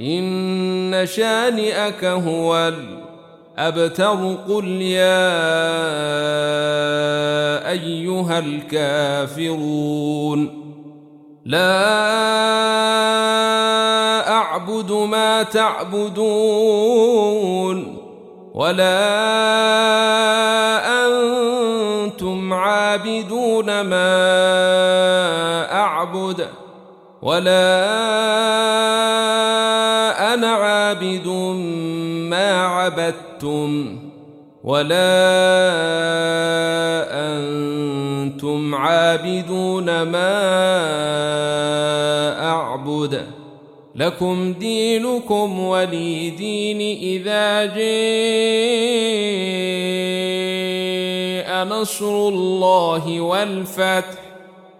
إن شانئك هو الأبتر قل يا أيها الكافرون لا أعبد ما تعبدون ولا أنتم عابدون ما أعبد ولا أنا عابد ما عبدتم ولا أنتم عابدون ما أعبد. لكم دينكم ولي دين إذا جاء نصر الله والفتح.